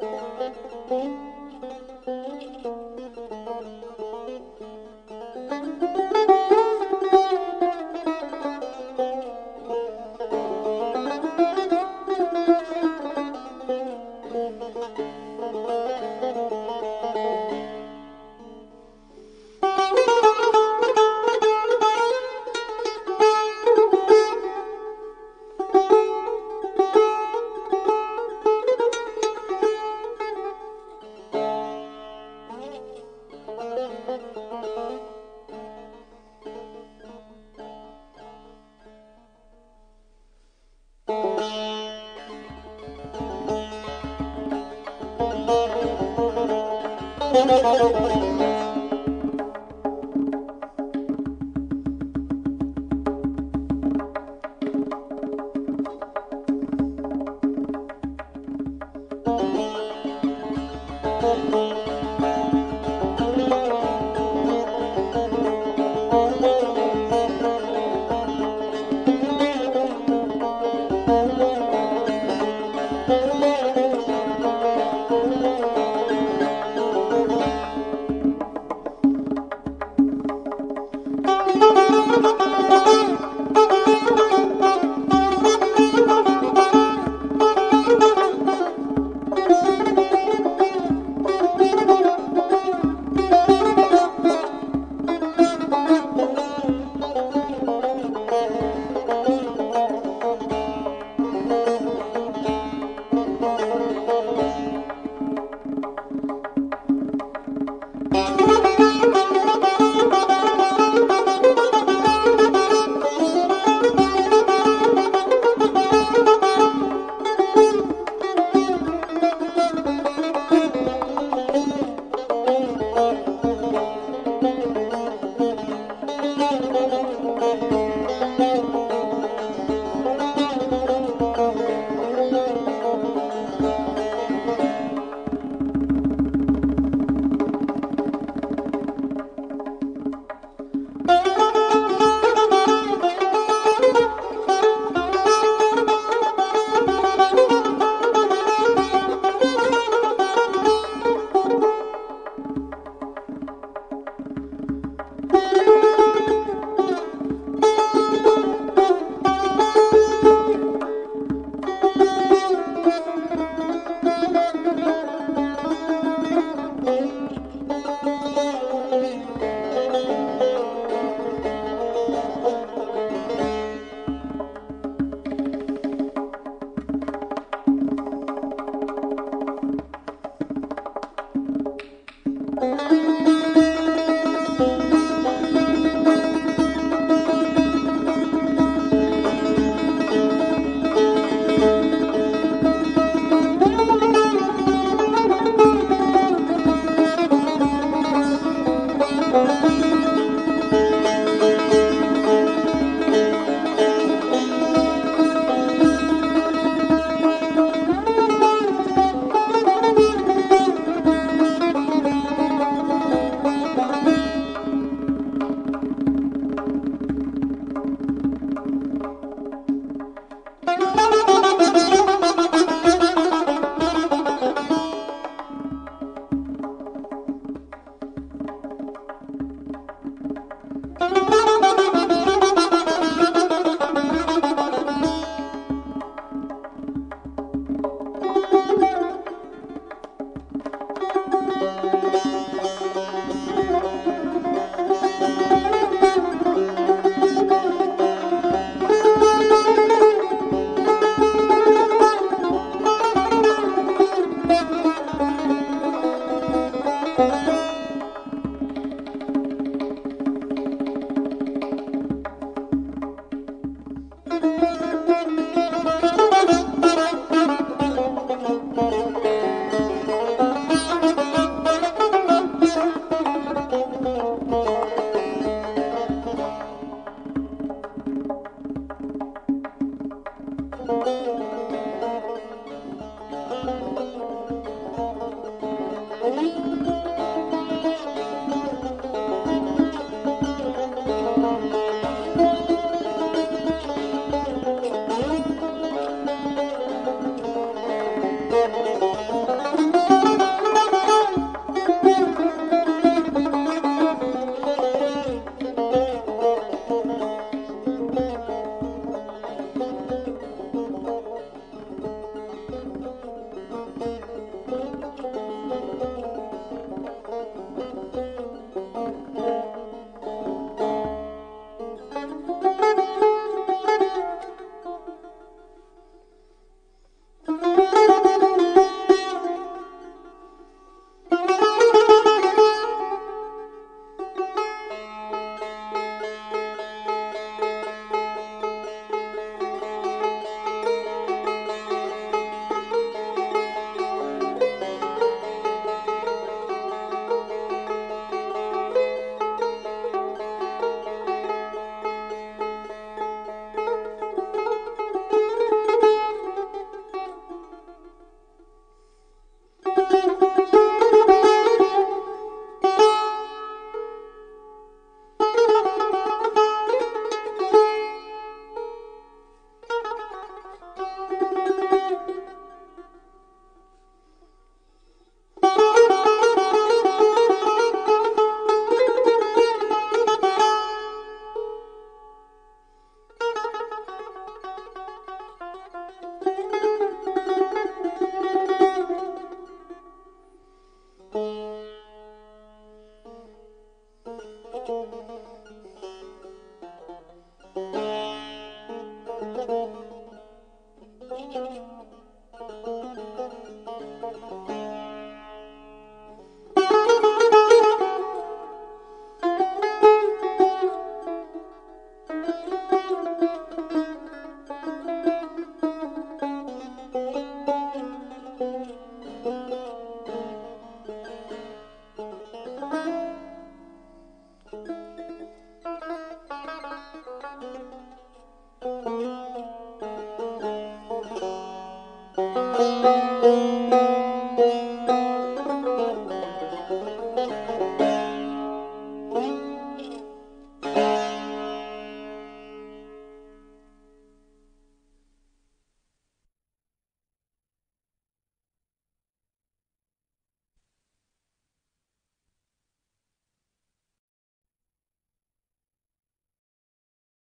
Thank